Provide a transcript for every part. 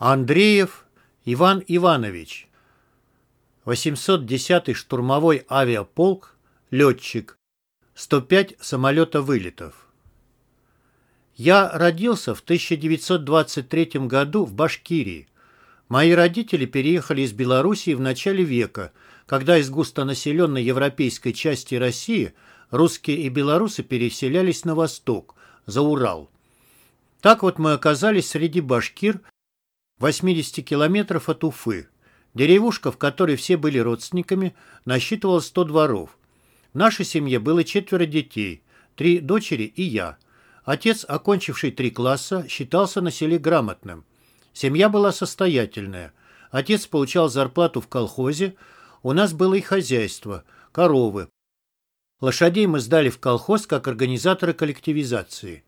Андреев Иван Иванович, 810-й штурмовой авиаполк, летчик, 105 самолета-вылетов. Я родился в 1923 году в Башкирии. Мои родители переехали из Белоруссии в начале века, когда из густонаселенной европейской части России русские и белорусы переселялись на восток, за Урал. Так вот мы оказались среди башкир 80 километров от Уфы. Деревушка, в которой все были родственниками, насчитывала 100 дворов. В нашей семье было четверо детей, три дочери и я. Отец, окончивший три класса, считался на селе грамотным. Семья была состоятельная. Отец получал зарплату в колхозе, у нас было и хозяйство, коровы. Лошадей мы сдали в колхоз как организаторы коллективизации.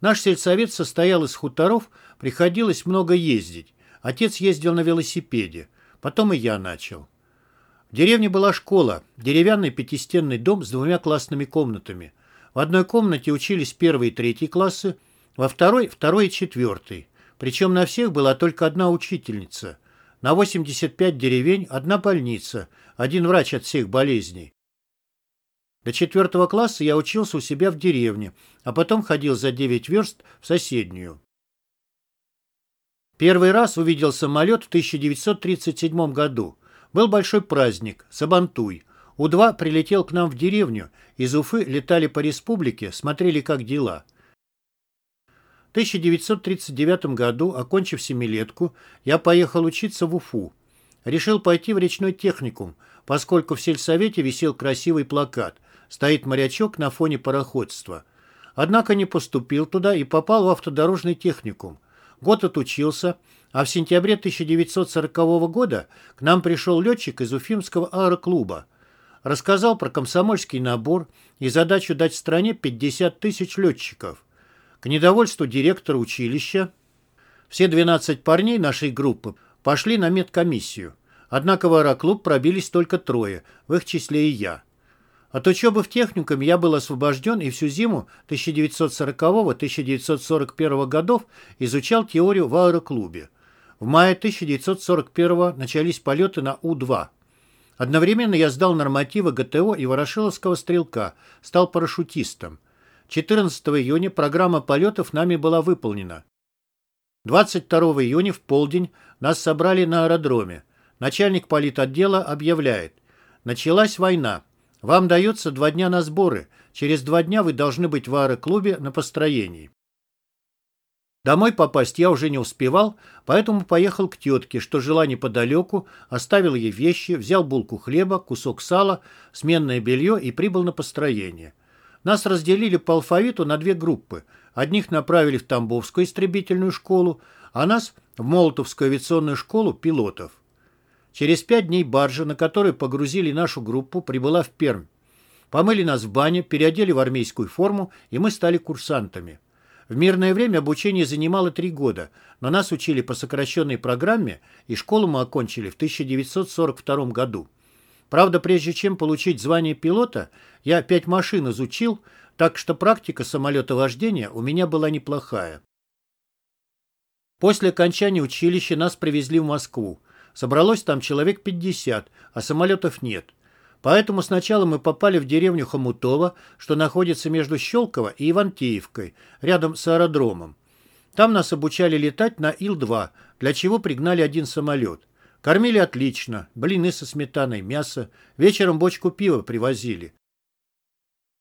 Наш сельсовет состоял из хуторов, приходилось много ездить. Отец ездил на велосипеде, потом и я начал. В деревне была школа, деревянный пятистенный дом с двумя классными комнатами. В одной комнате учились первый и третий классы, во второй – второй и четвертый. Причем на всех была только одна учительница. На 85 деревень одна больница, один врач от всех болезней. До четвертого класса я учился у себя в деревне, а потом ходил за 9 верст в соседнюю. Первый раз увидел самолет в 1937 году. Был большой праздник, Сабантуй. У-2 прилетел к нам в деревню, из Уфы летали по республике, смотрели, как дела. В 1939 году, окончив семилетку, я поехал учиться в Уфу. Решил пойти в речной техникум, поскольку в сельсовете висел красивый плакат – стоит морячок на фоне пароходства. Однако не поступил туда и попал в автодорожный техникум. Год отучился, а в сентябре 1940 года к нам пришел летчик из Уфимского аэроклуба. Рассказал про комсомольский набор и задачу дать стране 50 тысяч летчиков. К недовольству директора училища все 12 парней нашей группы пошли на медкомиссию. Однако в аэроклуб пробились только трое, в их числе и я. От учебы в техникуме я был освобожден и всю зиму 1940-1941 годов изучал теорию в аэроклубе. В мае 1941 начались полеты на У-2. Одновременно я сдал нормативы ГТО и Ворошиловского стрелка, стал парашютистом. 14 июня программа полетов нами была выполнена. 22 июня в полдень нас собрали на аэродроме. Начальник политотдела объявляет. Началась война. Вам дается два дня на сборы. Через два дня вы должны быть в аэроклубе на построении. Домой попасть я уже не успевал, поэтому поехал к тетке, что жила неподалеку, оставил ей вещи, взял булку хлеба, кусок сала, сменное белье и прибыл на построение. Нас разделили по алфавиту на две группы. Одних направили в Тамбовскую истребительную школу, а нас в Молотовскую авиационную школу пилотов. Через пять дней баржа, на которой погрузили нашу группу, прибыла в Пермь. Помыли нас в бане, переодели в армейскую форму, и мы стали курсантами. В мирное время обучение занимало три года, но нас учили по сокращенной программе, и школу мы окончили в 1942 году. Правда, прежде чем получить звание пилота, я пять машин изучил, так что практика самолетовождения у меня была неплохая. После окончания училища нас привезли в Москву. Собралось там человек 50, а самолетов нет. Поэтому сначала мы попали в деревню Хомутово, что находится между Щелково и Ивантеевкой, рядом с аэродромом. Там нас обучали летать на Ил-2, для чего пригнали один самолет. Кормили отлично, блины со сметаной, мясо, вечером бочку пива привозили.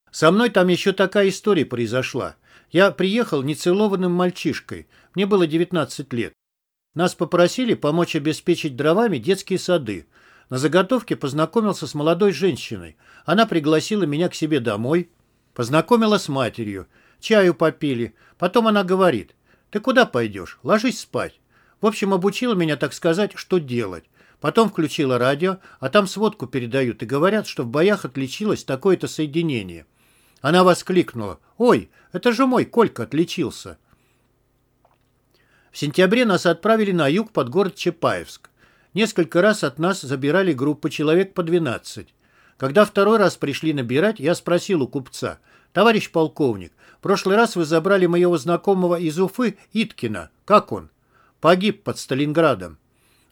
Со мной там еще такая история произошла. Я приехал нецелованным мальчишкой, мне было 19 лет. Нас попросили помочь обеспечить дровами детские сады. На заготовке познакомился с молодой женщиной. Она пригласила меня к себе домой, познакомила с матерью. Чаю попили. Потом она говорит, ты куда пойдешь? Ложись спать. В общем, обучила меня, так сказать, что делать. Потом включила радио, а там сводку передают и говорят, что в боях отличилось такое-то соединение. Она воскликнула, «Ой, это же мой Колька отличился». В сентябре нас отправили на юг под город Чапаевск. Несколько раз от нас забирали группы человек по 12. Когда второй раз пришли набирать, я спросил у купца, «Товарищ полковник, в прошлый раз вы забрали моего знакомого из Уфы, Иткина. Как он?» Погиб под Сталинградом.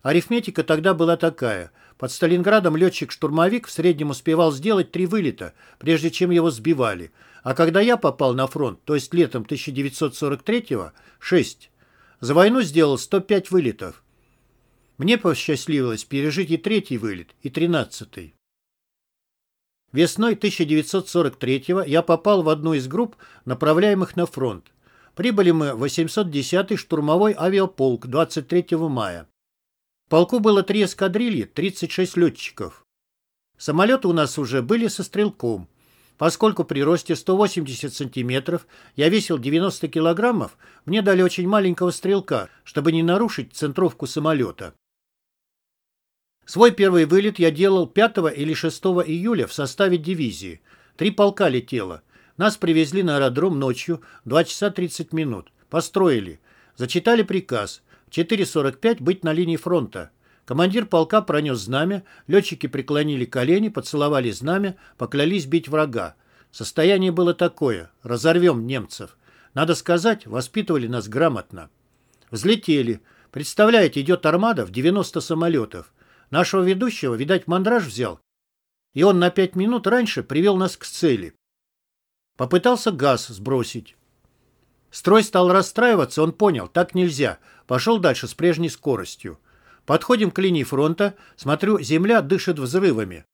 Арифметика тогда была такая. Под Сталинградом летчик-штурмовик в среднем успевал сделать три вылета, прежде чем его сбивали. А когда я попал на фронт, то есть летом 1943-го, 6. За войну сделал 105 вылетов. Мне посчастливилось пережить и третий вылет, и тринадцатый. Весной 1943-го я попал в одну из групп, направляемых на фронт. Прибыли мы в 810-й штурмовой авиаполк 23 мая. В полку было три эскадрильи, 36 летчиков. Самолеты у нас уже были со стрелком. Поскольку при росте 180 сантиметров я весил 90 килограммов, мне дали очень маленького стрелка, чтобы не нарушить центровку самолета. Свой первый вылет я делал 5 или 6 июля в составе дивизии. Три полка летело. Нас привезли на аэродром ночью, 2 часа 30 минут. Построили. Зачитали приказ. В 4.45 быть на линии фронта. Командир полка пронес знамя, летчики преклонили колени, поцеловали знамя, поклялись бить врага. Состояние было такое. Разорвем немцев. Надо сказать, воспитывали нас грамотно. Взлетели. Представляете, идет армада в 90 самолетов. Нашего ведущего, видать, мандраж взял. И он на пять минут раньше привел нас к цели. Попытался газ сбросить. Строй стал расстраиваться, он понял, так нельзя. Пошел дальше с прежней скоростью. Подходим к линии фронта, смотрю, земля дышит взрывами.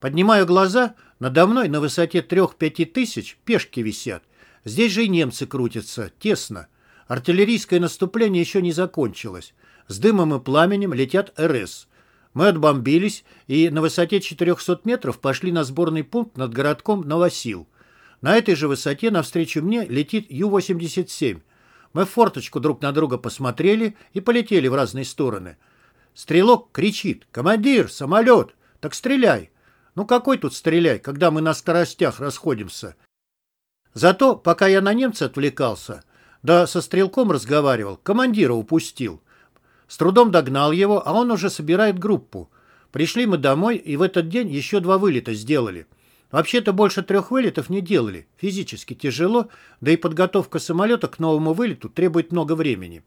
Поднимаю глаза, надо мной на высоте трех-пяти тысяч пешки висят. Здесь же и немцы крутятся, тесно. Артиллерийское наступление еще не закончилось. С дымом и пламенем летят РС. Мы отбомбились и на высоте 400 метров пошли на сборный пункт над городком Новосил. На этой же высоте навстречу мне летит Ю-87. Мы в форточку друг на друга посмотрели и полетели в разные стороны. Стрелок кричит «Командир, самолет! Так стреляй!» Ну какой тут стреляй, когда мы на скоростях расходимся? Зато, пока я на немца отвлекался, да со стрелком разговаривал, командира упустил. С трудом догнал его, а он уже собирает группу. Пришли мы домой, и в этот день еще два вылета сделали. Вообще-то больше трех вылетов не делали. Физически тяжело, да и подготовка самолета к новому вылету требует много времени.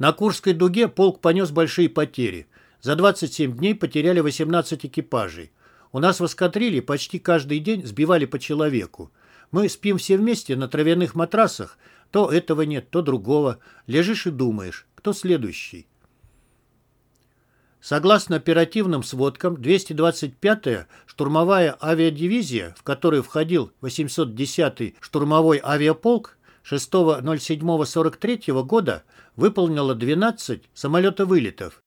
На Курской дуге полк понес большие потери. За 27 дней потеряли 18 экипажей. У нас в эскадрилье почти каждый день сбивали по человеку. Мы спим все вместе на травяных матрасах, то этого нет, то другого. Лежишь и думаешь, кто следующий. Согласно оперативным сводкам, 225-я штурмовая авиадивизия, в которую входил 810-й штурмовой авиаполк 6.07.43 года, выполнила 12 самолетовылетов.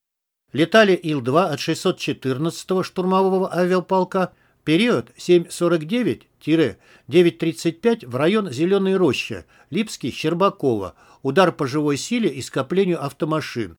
Летали Ил-2 от 614-го штурмового авиаполка Период 7.49-9.35 в район Зеленой Роща, Липский, Щербакова, удар по живой силе и скоплению автомашин.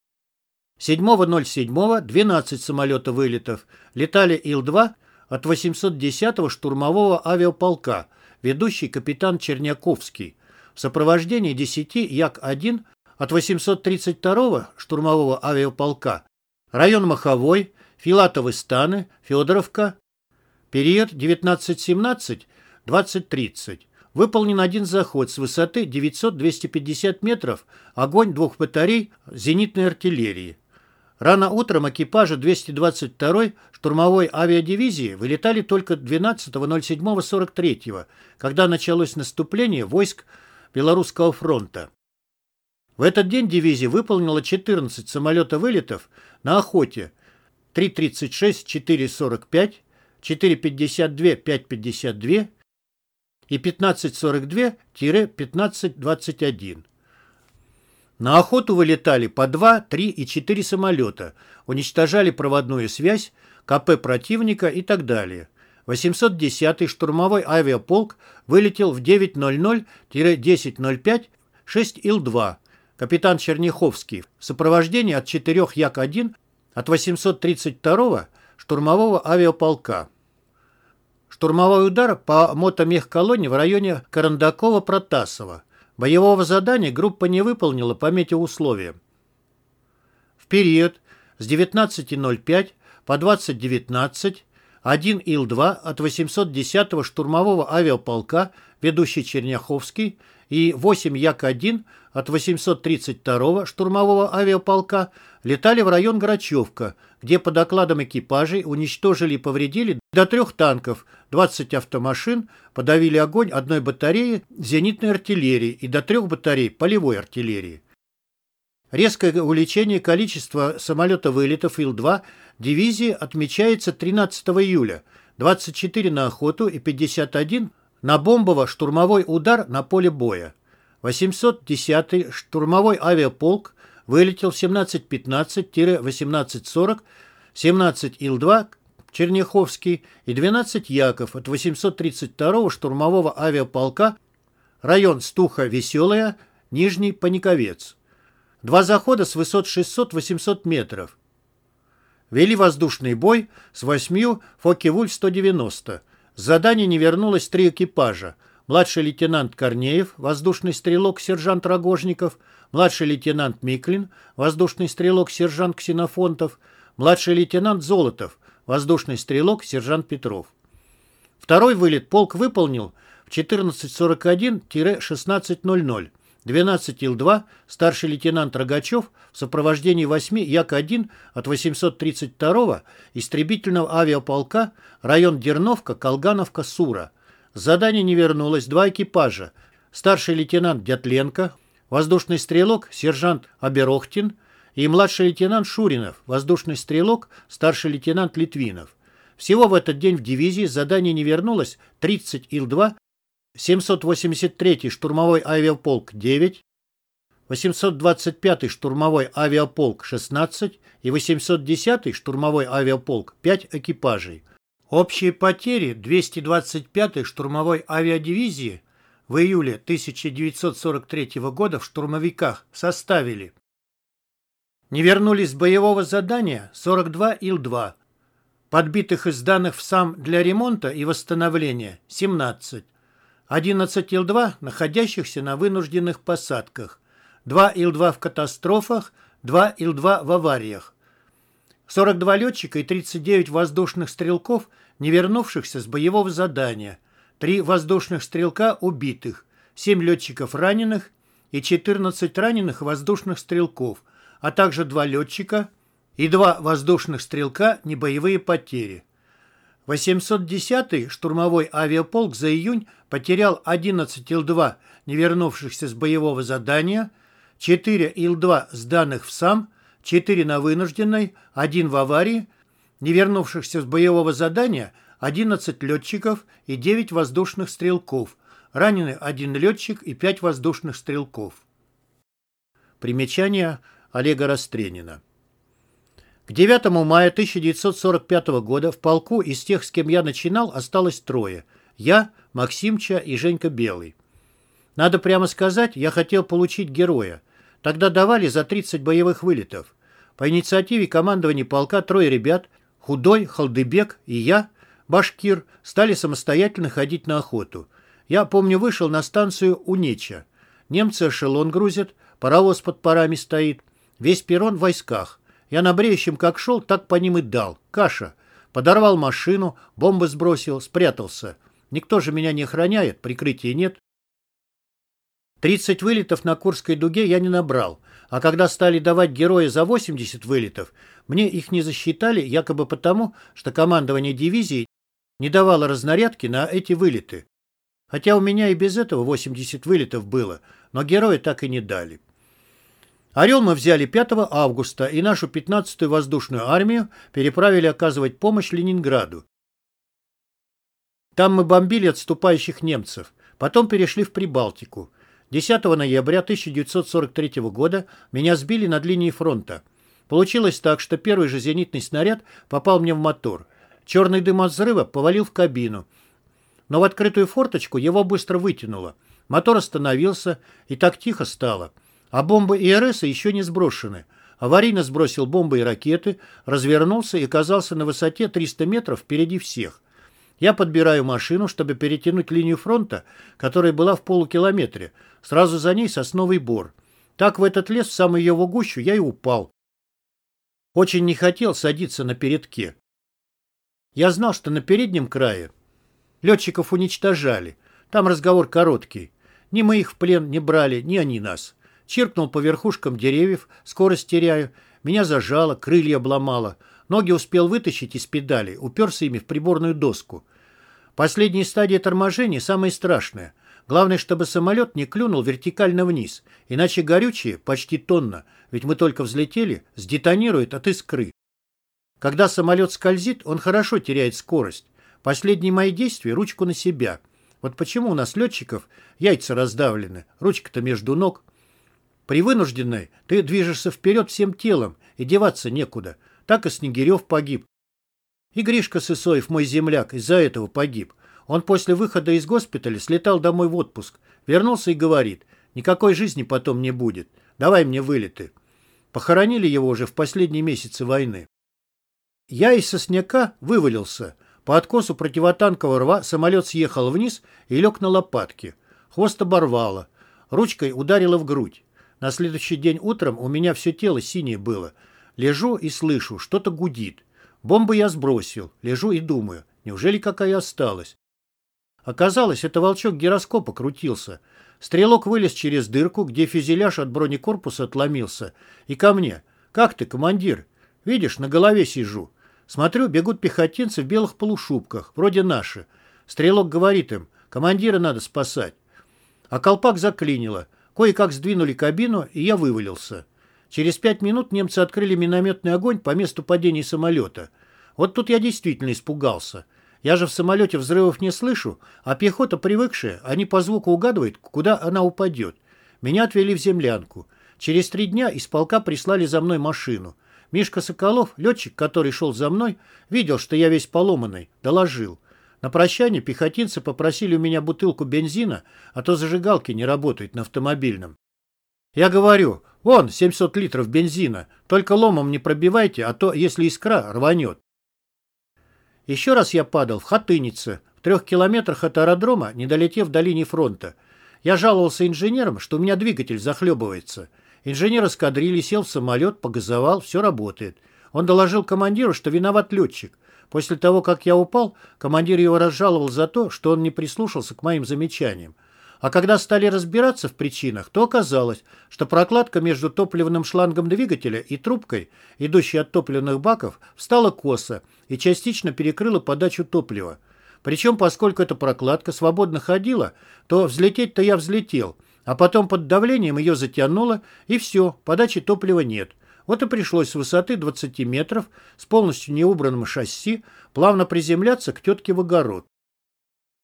7.07 12 самолетов вылетов. Летали Ил-2 от 810-го штурмового авиаполка, ведущий капитан Черняковский. В сопровождении 10 Як-1 от 832-го штурмового авиаполка. Район Маховой, Филатовы станы, Федоровка, Период 1917-2030. Выполнен один заход с высоты 900-250 метров, огонь двух батарей зенитной артиллерии. Рано утром экипажи 222-й штурмовой авиадивизии вылетали только 12.07.43, когда началось наступление войск Белорусского фронта. В этот день дивизия выполнила 14 самолета-вылетов на охоте 3.36-4.45, 452-552 и 1542-1521. На охоту вылетали по 2, 3 и 4 самолета, уничтожали проводную связь, КП противника и так далее. 810-й штурмовой авиаполк вылетел в 9.00-10.05 6 Ил-2. Капитан Черняховский в сопровождении от 4 Як-1 от 832-го штурмового авиаполка. Штурмовой удар по мотомехколонне в районе Карандакова-Протасова. Боевого задания группа не выполнила по метеоусловиям. В период с 19.05 по 20.19 1 Ил-2 от 810-го штурмового авиаполка, ведущий Черняховский, и 8 Як-1 от 832-го штурмового авиаполка летали в район Грачевка, где по докладам экипажей уничтожили и повредили до трех танков, 20 автомашин, подавили огонь одной батареи зенитной артиллерии и до трех батарей полевой артиллерии. Резкое увеличение количества самолета-вылетов Ил-2 дивизии отмечается 13 июля, 24 на охоту и 51 на бомбово-штурмовой удар на поле боя. 810-й штурмовой авиаполк вылетел в 17.15-18.40, 17 Ил-2 Черняховский и 12 Яков от 832-го штурмового авиаполка район Стуха-Веселая, Нижний Паниковец. Два захода с высот 600-800 метров. Вели воздушный бой с восьмью Фоке-Вульф-190. С задания не вернулось три экипажа. Младший лейтенант Корнеев, воздушный стрелок, сержант Рогожников, младший лейтенант Миклин, воздушный стрелок, сержант Ксенофонтов, младший лейтенант Золотов, воздушный стрелок, сержант Петров. Второй вылет полк выполнил в 14.41-16.00. 12 Ил-2 старший лейтенант Рогачев в сопровождении 8 Як-1 от 832-го истребительного авиаполка район Дерновка, Колгановка, Сура. С задания не вернулось два экипажа. Старший лейтенант Дятленко, воздушный стрелок, сержант Аберохтин и младший лейтенант Шуринов, воздушный стрелок, старший лейтенант Литвинов. Всего в этот день в дивизии с задания не вернулось 30 Ил-2 783-й штурмовой авиаполк 9, 825-й штурмовой авиаполк 16 и 810-й штурмовой авиаполк 5 экипажей. Общие потери 225-й штурмовой авиадивизии в июле 1943 года в штурмовиках составили. Не вернулись с боевого задания 42 Ил-2, подбитых и сданных в сам для ремонта и восстановления 17, 11 Ил-2, находящихся на вынужденных посадках, 2 Ил-2 в катастрофах, 2 Ил-2 в авариях. 42 летчика и 39 воздушных стрелков, не вернувшихся с боевого задания, 3 воздушных стрелка убитых, 7 летчиков раненых и 14 раненых воздушных стрелков, а также 2 летчика и 2 воздушных стрелка небоевые потери. 810-й штурмовой авиаполк за июнь потерял 11 Ил-2, не вернувшихся с боевого задания, 4 Ил-2 сданных в САМ, 4 на вынужденной, 1 в аварии, не вернувшихся с боевого задания 11 летчиков и 9 воздушных стрелков, ранены 1 летчик и 5 воздушных стрелков. Примечание Олега Растренина. К 9 мая 1945 года в полку из тех, с кем я начинал, осталось трое. Я, Максимча и Женька Белый. Надо прямо сказать, я хотел получить героя. Тогда давали за 30 боевых вылетов. По инициативе командования полка трое ребят, Худой, Халдыбек и я, Башкир, стали самостоятельно ходить на охоту. Я, помню, вышел на станцию Унеча. Немцы эшелон грузят, паровоз под парами стоит. Весь перрон в войсках. Я на бреющем как шел, так по ним и дал. Каша. Подорвал машину, бомбы сбросил, спрятался. Никто же меня не охраняет, прикрытия нет. 30 вылетов на Курской дуге я не набрал, а когда стали давать героя за 80 вылетов, мне их не засчитали якобы потому, что командование дивизии не давало разнарядки на эти вылеты. Хотя у меня и без этого 80 вылетов было, но героя так и не дали. Орел мы взяли 5 августа и нашу 15-ю воздушную армию переправили оказывать помощь Ленинграду. Там мы бомбили отступающих немцев. Потом перешли в Прибалтику. 10 ноября 1943 года меня сбили над линией фронта. Получилось так, что первый же зенитный снаряд попал мне в мотор. Черный дым от взрыва повалил в кабину. Но в открытую форточку его быстро вытянуло. Мотор остановился, и так тихо стало. А бомбы ИРС еще не сброшены. Аварийно сбросил бомбы и ракеты, развернулся и оказался на высоте 300 метров впереди всех. Я подбираю машину, чтобы перетянуть линию фронта, которая была в полукилометре. Сразу за ней сосновый бор. Так в этот лес, в самую его гущу, я и упал. Очень не хотел садиться на передке. Я знал, что на переднем крае летчиков уничтожали. Там разговор короткий. Ни мы их в плен не брали, ни они нас. Чиркнул по верхушкам деревьев, скорость теряю. Меня зажало, крылья обломало. Ноги успел вытащить из педали, уперся ими в приборную доску. Последняя стадия торможения самая страшная. Главное, чтобы самолет не клюнул вертикально вниз, иначе горючее, почти тонна, ведь мы только взлетели, сдетонирует от искры. Когда самолет скользит, он хорошо теряет скорость. Последние мои действия – ручку на себя. Вот почему у нас летчиков яйца раздавлены, ручка-то между ног. При вынужденной ты движешься вперед всем телом, и деваться некуда. Так и Снегирев погиб. И Гришка Сысоев, мой земляк, из-за этого погиб. Он после выхода из госпиталя слетал домой в отпуск, вернулся и говорит, никакой жизни потом не будет, давай мне вылеты. Похоронили его уже в последние месяцы войны. Я из сосняка вывалился. По откосу противотанкового рва самолет съехал вниз и лег на лопатки. Хвост оборвало. Ручкой ударило в грудь. На следующий день утром у меня все тело синее было. Лежу и слышу, что-то гудит. Бомбу я сбросил. Лежу и думаю, неужели какая осталась? Оказалось, это волчок гироскопа крутился. Стрелок вылез через дырку, где фюзеляж от бронекорпуса отломился. И ко мне. «Как ты, командир? Видишь, на голове сижу». Смотрю, бегут пехотинцы в белых полушубках, вроде наши. Стрелок говорит им, командира надо спасать. А колпак заклинило. Кое-как сдвинули кабину, и я вывалился. Через пять минут немцы открыли минометный огонь по месту падения самолета. Вот тут я действительно испугался. Я же в самолете взрывов не слышу, а пехота, привыкшая, они по звуку угадывают, куда она упадет. Меня отвели в землянку. Через три дня из полка прислали за мной машину. Мишка Соколов, летчик, который шел за мной, видел, что я весь поломанный, доложил. На прощание пехотинцы попросили у меня бутылку бензина, а то зажигалки не работают на автомобильном. Я говорю, вон, 700 литров бензина, только ломом не пробивайте, а то, если искра, рванет. Еще раз я падал в Хатынице, в трех километрах от аэродрома, не долетев до линии фронта. Я жаловался инженерам, что у меня двигатель захлебывается – Инженер эскадрильи сел в самолет, погазовал, все работает. Он доложил командиру, что виноват летчик. После того, как я упал, командир его разжаловал за то, что он не прислушался к моим замечаниям. А когда стали разбираться в причинах, то оказалось, что прокладка между топливным шлангом двигателя и трубкой, идущей от топливных баков, встала косо и частично перекрыла подачу топлива. Причем, поскольку эта прокладка свободно ходила, то взлететь-то я взлетел – а потом под давлением ее затянуло, и все, подачи топлива нет. Вот и пришлось с высоты 20 метров с полностью неубранным шасси плавно приземляться к тетке в огород.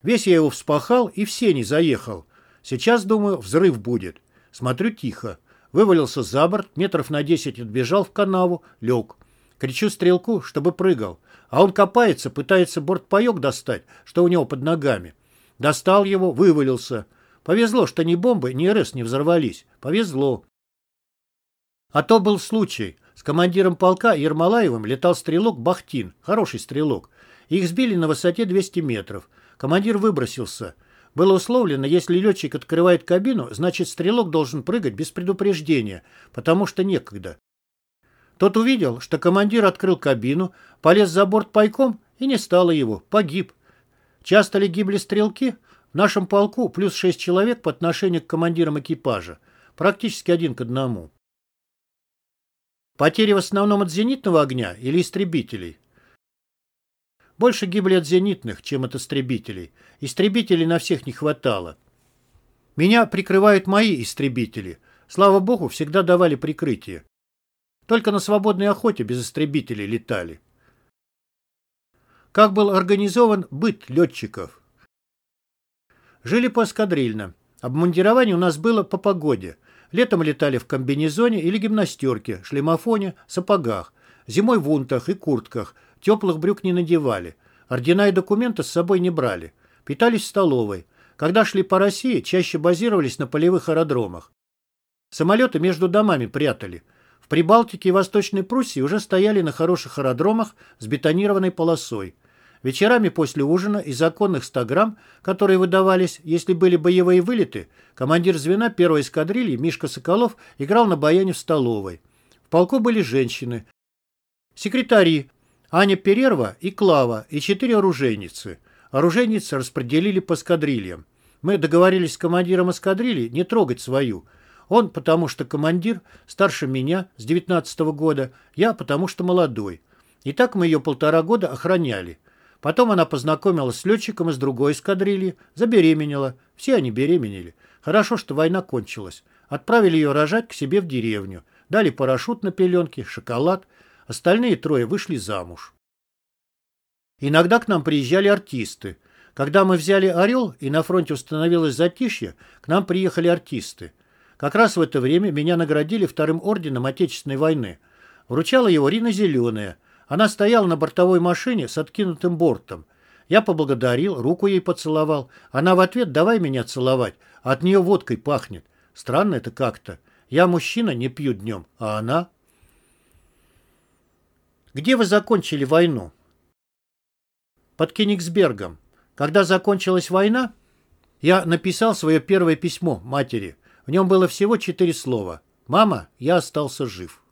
Весь я его вспахал и в сени заехал. Сейчас, думаю, взрыв будет. Смотрю тихо. Вывалился за борт, метров на 10 отбежал в канаву, лег. Кричу стрелку, чтобы прыгал. А он копается, пытается бортпаек достать, что у него под ногами. Достал его, вывалился. Повезло, что ни бомбы, ни РС не взорвались. Повезло. А то был случай. С командиром полка Ермолаевым летал стрелок Бахтин, хороший стрелок. Их сбили на высоте 200 метров. Командир выбросился. Было условлено, если летчик открывает кабину, значит стрелок должен прыгать без предупреждения, потому что некогда. Тот увидел, что командир открыл кабину, полез за борт пайком и не стало его, погиб. Часто ли гибли стрелки? В нашем полку плюс шесть человек по отношению к командирам экипажа. Практически один к одному. Потери в основном от зенитного огня или истребителей? Больше гибли от зенитных, чем от истребителей. Истребителей на всех не хватало. Меня прикрывают мои истребители. Слава богу, всегда давали прикрытие. Только на свободной охоте без истребителей летали. Как был организован быт летчиков? Жили по-эскадрильно. Обмундирование у нас было по погоде. Летом летали в комбинезоне или гимнастерке, шлемофоне, сапогах. Зимой в унтах и куртках. Теплых брюк не надевали. Ордена и документы с собой не брали. Питались в столовой. Когда шли по России, чаще базировались на полевых аэродромах. Самолеты между домами прятали. В Прибалтике и Восточной Пруссии уже стояли на хороших аэродромах с бетонированной полосой. Вечерами после ужина из законных 100 грамм, которые выдавались, если были боевые вылеты, командир звена первой эскадрильи Мишка Соколов играл на баяне в столовой. В полку были женщины. Секретари Аня Перерва и Клава, и четыре оружейницы. Оружейницы распределили по эскадрильям. Мы договорились с командиром эскадрильи не трогать свою. Он потому что командир, старше меня, с 19 -го года, я потому что молодой. И так мы ее полтора года охраняли. Потом она познакомилась с летчиком из другой эскадрильи, забеременела. Все они беременели. Хорошо, что война кончилась. Отправили ее рожать к себе в деревню. Дали парашют на пеленке, шоколад. Остальные трое вышли замуж. Иногда к нам приезжали артисты. Когда мы взяли «Орел» и на фронте установилось затишье, к нам приехали артисты. Как раз в это время меня наградили вторым орденом Отечественной войны. Вручала его Рина Зеленая. Она стояла на бортовой машине с откинутым бортом. Я поблагодарил, руку ей поцеловал. Она в ответ «давай меня целовать», а от нее водкой пахнет. Странно это как-то. Я мужчина, не пью днем, а она... Где вы закончили войну? Под Кенигсбергом. Когда закончилась война, я написал свое первое письмо матери. В нем было всего четыре слова. «Мама, я остался жив».